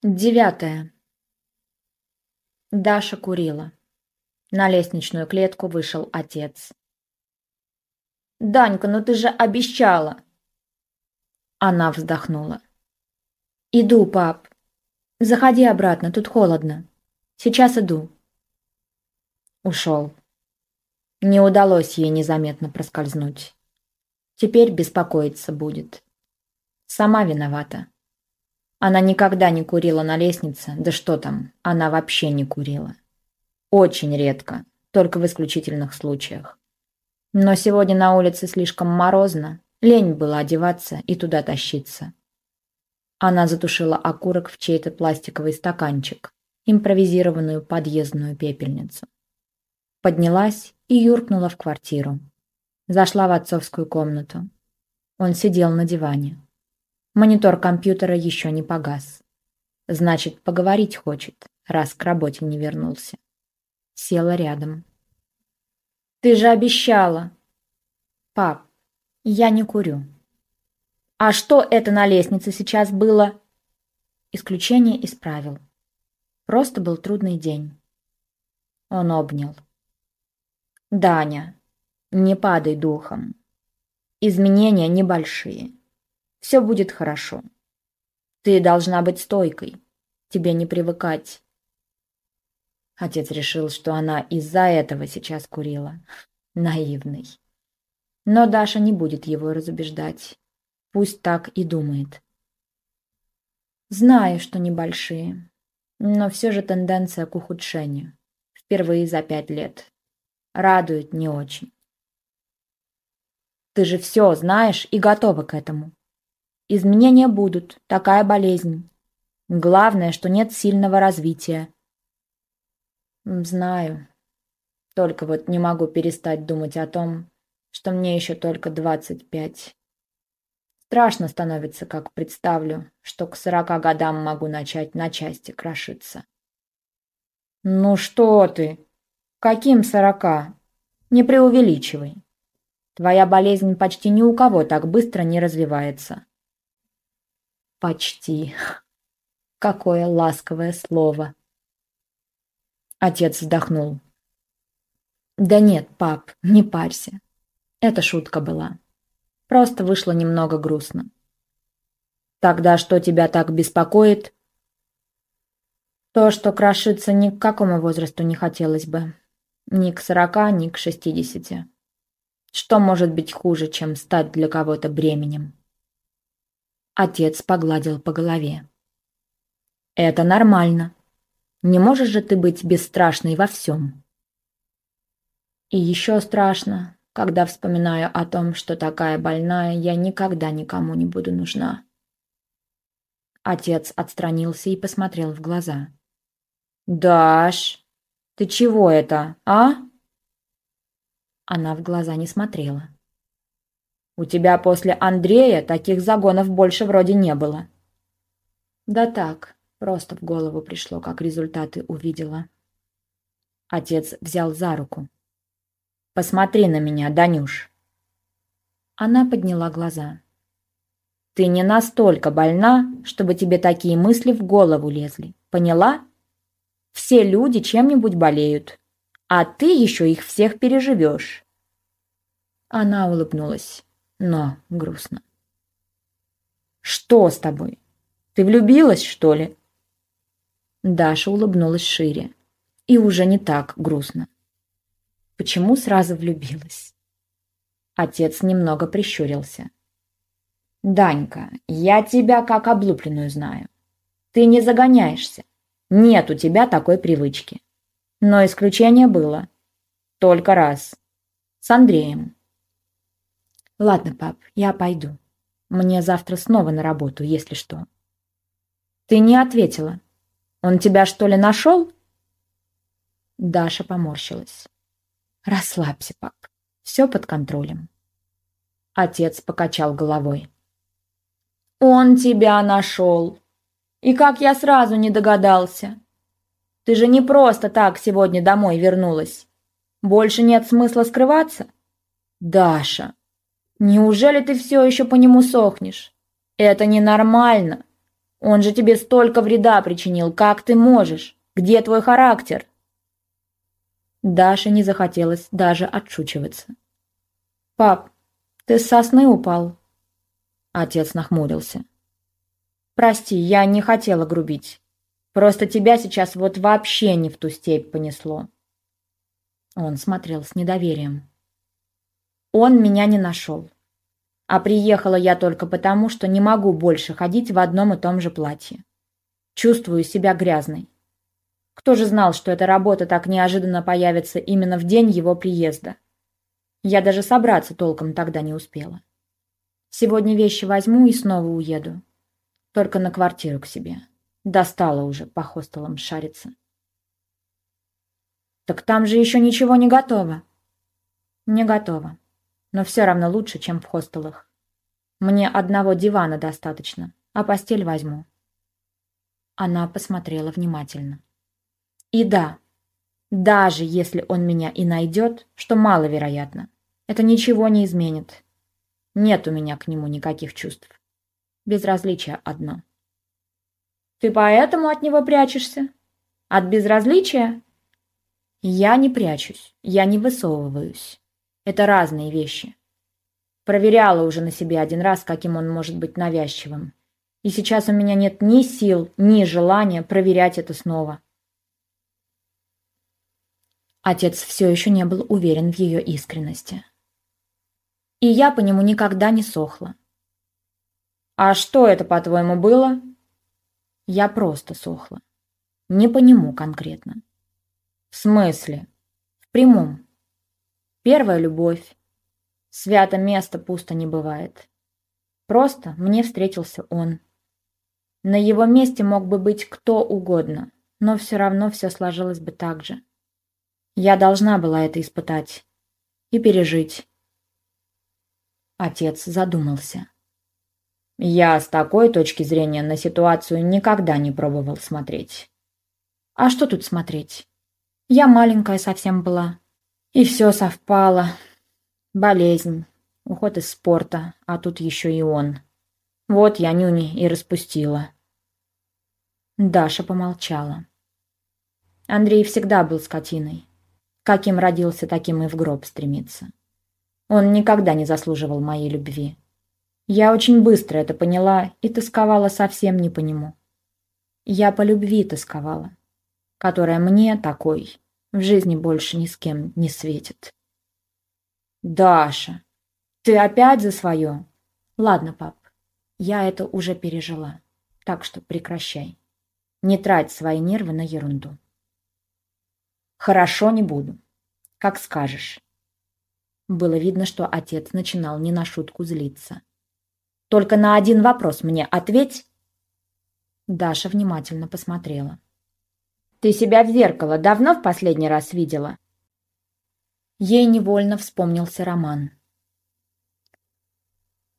Девятое. Даша курила. На лестничную клетку вышел отец. «Данька, ну ты же обещала!» Она вздохнула. «Иду, пап. Заходи обратно, тут холодно. Сейчас иду». Ушел. Не удалось ей незаметно проскользнуть. Теперь беспокоиться будет. Сама виновата. Она никогда не курила на лестнице, да что там, она вообще не курила. Очень редко, только в исключительных случаях. Но сегодня на улице слишком морозно, лень было одеваться и туда тащиться. Она затушила окурок в чей-то пластиковый стаканчик, импровизированную подъездную пепельницу. Поднялась и юркнула в квартиру. Зашла в отцовскую комнату. Он сидел на диване. Монитор компьютера еще не погас. Значит, поговорить хочет, раз к работе не вернулся. Села рядом. «Ты же обещала!» «Пап, я не курю». «А что это на лестнице сейчас было?» Исключение исправил. Просто был трудный день. Он обнял. «Даня, не падай духом. Изменения небольшие. Все будет хорошо. Ты должна быть стойкой. Тебе не привыкать. Отец решил, что она из-за этого сейчас курила. Наивный. Но Даша не будет его разубеждать. Пусть так и думает. Знаю, что небольшие, но все же тенденция к ухудшению. Впервые за пять лет. Радует не очень. Ты же все знаешь и готова к этому. Изменения будут, такая болезнь. Главное, что нет сильного развития. Знаю. Только вот не могу перестать думать о том, что мне еще только двадцать пять. Страшно становится, как представлю, что к сорока годам могу начать на части крошиться. Ну что ты? Каким сорока? Не преувеличивай. Твоя болезнь почти ни у кого так быстро не развивается. Почти. Какое ласковое слово. Отец вздохнул. Да нет, пап, не парься. Это шутка была. Просто вышло немного грустно. Тогда что тебя так беспокоит? То, что крошиться ни к какому возрасту не хотелось бы. Ни к сорока, ни к шестидесяти. Что может быть хуже, чем стать для кого-то бременем? Отец погладил по голове. «Это нормально. Не можешь же ты быть бесстрашной во всем?» И еще страшно, когда вспоминаю о том, что такая больная я никогда никому не буду нужна. Отец отстранился и посмотрел в глаза. «Даш, ты чего это, а?» Она в глаза не смотрела. У тебя после Андрея таких загонов больше вроде не было. Да так, просто в голову пришло, как результаты увидела. Отец взял за руку. Посмотри на меня, Данюш. Она подняла глаза. Ты не настолько больна, чтобы тебе такие мысли в голову лезли. Поняла? Все люди чем-нибудь болеют, а ты еще их всех переживешь. Она улыбнулась но грустно. «Что с тобой? Ты влюбилась, что ли?» Даша улыбнулась шире и уже не так грустно. Почему сразу влюбилась? Отец немного прищурился. «Данька, я тебя как облупленную знаю. Ты не загоняешься. Нет у тебя такой привычки. Но исключение было. Только раз. С Андреем. Ладно, пап, я пойду. Мне завтра снова на работу, если что. Ты не ответила. Он тебя что ли нашел? Даша поморщилась. Расслабься, пап. Все под контролем. Отец покачал головой. Он тебя нашел. И как я сразу не догадался. Ты же не просто так сегодня домой вернулась. Больше нет смысла скрываться? Даша, Неужели ты все еще по нему сохнешь? Это ненормально. Он же тебе столько вреда причинил, как ты можешь? Где твой характер?» Даше не захотелось даже отшучиваться. «Пап, ты с сосны упал?» Отец нахмурился. «Прости, я не хотела грубить. Просто тебя сейчас вот вообще не в ту степь понесло». Он смотрел с недоверием. «Он меня не нашел. А приехала я только потому, что не могу больше ходить в одном и том же платье. Чувствую себя грязной. Кто же знал, что эта работа так неожиданно появится именно в день его приезда? Я даже собраться толком тогда не успела. Сегодня вещи возьму и снова уеду. Только на квартиру к себе. Достала уже по хостелам шариться. Так там же еще ничего не готово. Не готово но все равно лучше, чем в хостелах. Мне одного дивана достаточно, а постель возьму. Она посмотрела внимательно. И да, даже если он меня и найдет, что маловероятно, это ничего не изменит. Нет у меня к нему никаких чувств. Безразличие одно. Ты поэтому от него прячешься? От безразличия? Я не прячусь, я не высовываюсь. Это разные вещи. Проверяла уже на себе один раз, каким он может быть навязчивым. И сейчас у меня нет ни сил, ни желания проверять это снова. Отец все еще не был уверен в ее искренности. И я по нему никогда не сохла. «А что это, по-твоему, было?» Я просто сохла. Не по нему конкретно. «В смысле?» «В прямом. Первая любовь. Свято место пусто не бывает. Просто мне встретился он. На его месте мог бы быть кто угодно, но все равно все сложилось бы так же. Я должна была это испытать и пережить. Отец задумался. Я с такой точки зрения на ситуацию никогда не пробовал смотреть. А что тут смотреть? Я маленькая совсем была. И все совпало. Болезнь, уход из спорта, а тут еще и он. Вот я нюни и распустила. Даша помолчала. Андрей всегда был скотиной. Каким родился, таким и в гроб стремится. Он никогда не заслуживал моей любви. Я очень быстро это поняла и тосковала совсем не по нему. Я по любви тосковала, которая мне такой в жизни больше ни с кем не светит. «Даша, ты опять за свое?» «Ладно, пап, я это уже пережила, так что прекращай. Не трать свои нервы на ерунду». «Хорошо, не буду. Как скажешь». Было видно, что отец начинал не на шутку злиться. «Только на один вопрос мне ответь!» Даша внимательно посмотрела. Ты себя в зеркало давно в последний раз видела?» Ей невольно вспомнился роман.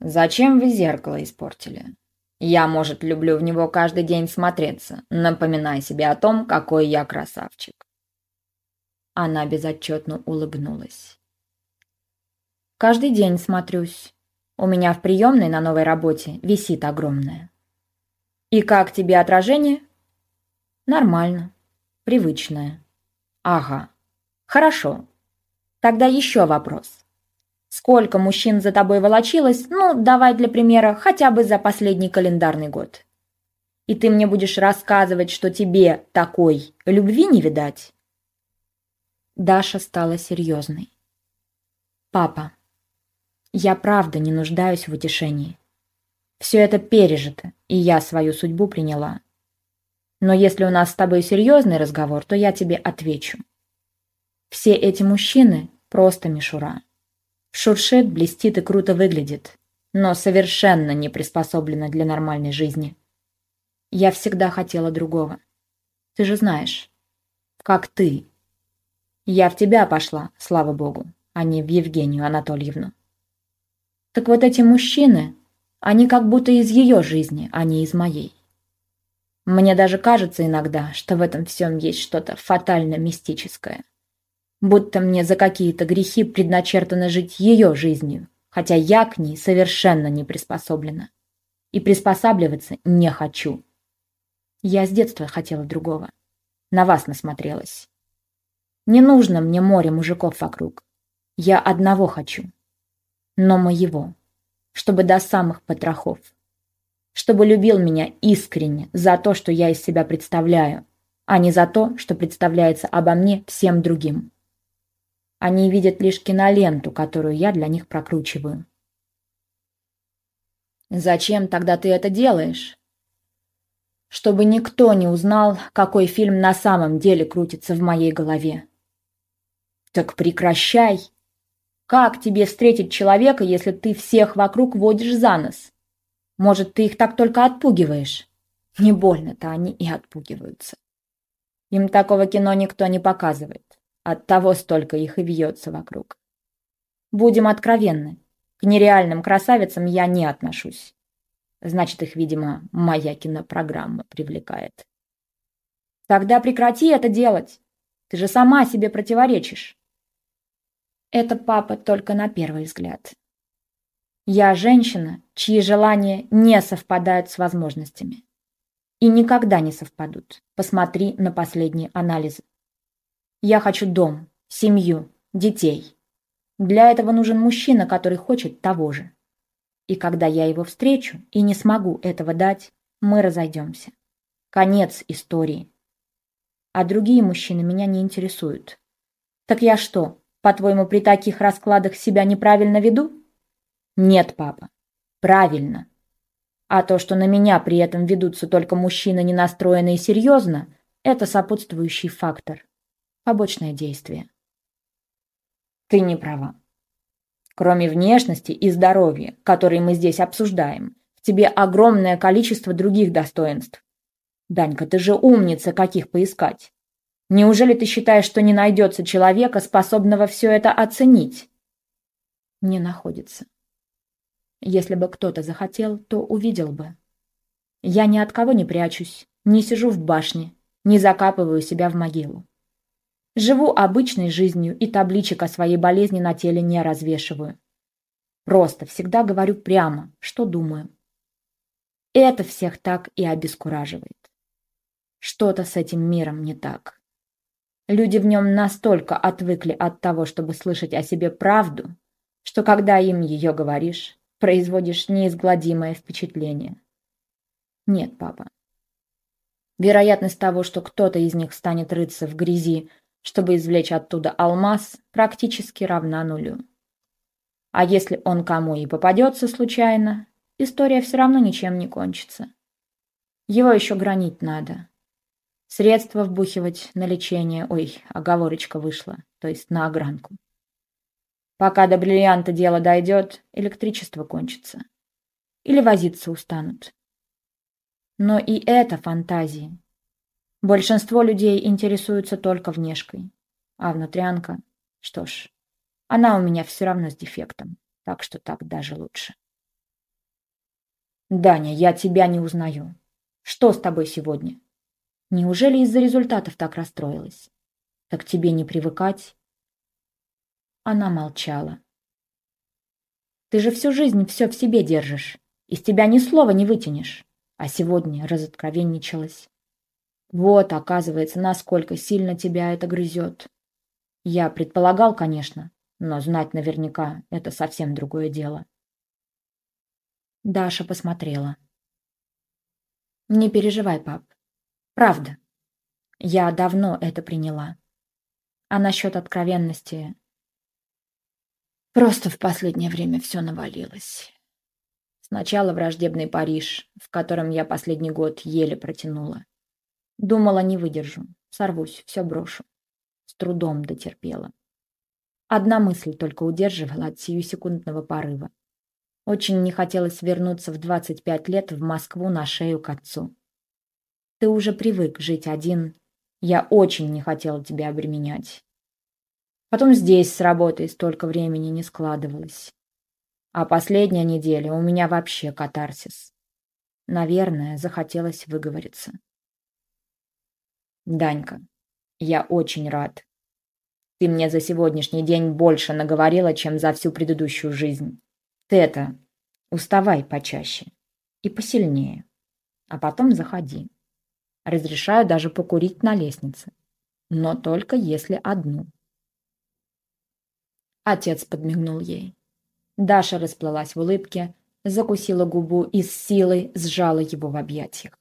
«Зачем вы зеркало испортили? Я, может, люблю в него каждый день смотреться, напоминая себе о том, какой я красавчик». Она безотчетно улыбнулась. «Каждый день смотрюсь. У меня в приемной на новой работе висит огромное. И как тебе отражение?» «Нормально привычное. Ага. Хорошо. Тогда еще вопрос. Сколько мужчин за тобой волочилось, ну, давай для примера, хотя бы за последний календарный год. И ты мне будешь рассказывать, что тебе такой любви не видать? Даша стала серьезной. Папа, я правда не нуждаюсь в утешении. Все это пережито, и я свою судьбу приняла. Но если у нас с тобой серьезный разговор, то я тебе отвечу. Все эти мужчины просто мишура. Шуршит, блестит и круто выглядит, но совершенно не приспособлена для нормальной жизни. Я всегда хотела другого. Ты же знаешь, как ты. Я в тебя пошла, слава богу, а не в Евгению Анатольевну. Так вот эти мужчины, они как будто из ее жизни, а не из моей. Мне даже кажется иногда, что в этом всем есть что-то фатально-мистическое. Будто мне за какие-то грехи предначертано жить ее жизнью, хотя я к ней совершенно не приспособлена. И приспосабливаться не хочу. Я с детства хотела другого. На вас насмотрелась. Не нужно мне море мужиков вокруг. Я одного хочу. Но моего. Чтобы до самых потрохов. Чтобы любил меня искренне за то, что я из себя представляю, а не за то, что представляется обо мне всем другим. Они видят лишь киноленту, которую я для них прокручиваю. Зачем тогда ты это делаешь? Чтобы никто не узнал, какой фильм на самом деле крутится в моей голове. Так прекращай. Как тебе встретить человека, если ты всех вокруг водишь за нос? Может, ты их так только отпугиваешь? Не больно-то они и отпугиваются. Им такого кино никто не показывает. Оттого столько их и вьется вокруг. Будем откровенны. К нереальным красавицам я не отношусь. Значит, их, видимо, моя кинопрограмма привлекает. Тогда прекрати это делать. Ты же сама себе противоречишь. Это папа только на первый взгляд. Я женщина, чьи желания не совпадают с возможностями. И никогда не совпадут. Посмотри на последние анализы. Я хочу дом, семью, детей. Для этого нужен мужчина, который хочет того же. И когда я его встречу и не смогу этого дать, мы разойдемся. Конец истории. А другие мужчины меня не интересуют. Так я что, по-твоему, при таких раскладах себя неправильно веду? Нет, папа. Правильно. А то, что на меня при этом ведутся только мужчины, не настроенные серьезно, это сопутствующий фактор. Побочное действие. Ты не права. Кроме внешности и здоровья, которые мы здесь обсуждаем, в тебе огромное количество других достоинств. Данька, ты же умница, каких поискать. Неужели ты считаешь, что не найдется человека, способного все это оценить? Не находится. Если бы кто-то захотел, то увидел бы. Я ни от кого не прячусь, не сижу в башне, не закапываю себя в могилу. Живу обычной жизнью и табличек о своей болезни на теле не развешиваю. Просто всегда говорю прямо, что думаю. Это всех так и обескураживает. Что-то с этим миром не так. Люди в нем настолько отвыкли от того, чтобы слышать о себе правду, что когда им ее говоришь, производишь неизгладимое впечатление. Нет, папа. Вероятность того, что кто-то из них станет рыться в грязи, чтобы извлечь оттуда алмаз, практически равна нулю. А если он кому и попадется случайно, история все равно ничем не кончится. Его еще гранить надо. Средства вбухивать на лечение, ой, оговорочка вышла, то есть на огранку. Пока до бриллианта дело дойдет, электричество кончится. Или возиться устанут. Но и это фантазии. Большинство людей интересуются только внешкой. А внутрянка, что ж, она у меня все равно с дефектом, так что так даже лучше. Даня, я тебя не узнаю. Что с тобой сегодня? Неужели из-за результатов так расстроилась? Так тебе не привыкать? Она молчала. «Ты же всю жизнь все в себе держишь. Из тебя ни слова не вытянешь. А сегодня разоткровенничалась. Вот, оказывается, насколько сильно тебя это грызет. Я предполагал, конечно, но знать наверняка — это совсем другое дело». Даша посмотрела. «Не переживай, пап. Правда. Я давно это приняла. А насчет откровенности Просто в последнее время все навалилось. Сначала враждебный Париж, в котором я последний год еле протянула. Думала, не выдержу, сорвусь, все брошу. С трудом дотерпела. Одна мысль только удерживала от сиюсекундного порыва. Очень не хотелось вернуться в 25 лет в Москву на шею к отцу. Ты уже привык жить один. Я очень не хотела тебя обременять. Потом здесь с работой столько времени не складывалось. А последняя неделя у меня вообще катарсис. Наверное, захотелось выговориться. Данька, я очень рад. Ты мне за сегодняшний день больше наговорила, чем за всю предыдущую жизнь. Ты это, уставай почаще и посильнее, а потом заходи. Разрешаю даже покурить на лестнице. Но только если одну. Отец подмигнул ей. Даша расплылась в улыбке, закусила губу и с силой сжала его в объятиях.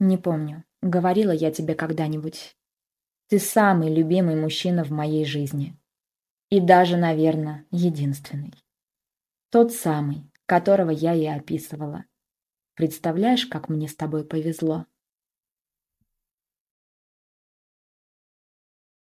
«Не помню, говорила я тебе когда-нибудь. Ты самый любимый мужчина в моей жизни. И даже, наверное, единственный. Тот самый, которого я и описывала. Представляешь, как мне с тобой повезло?»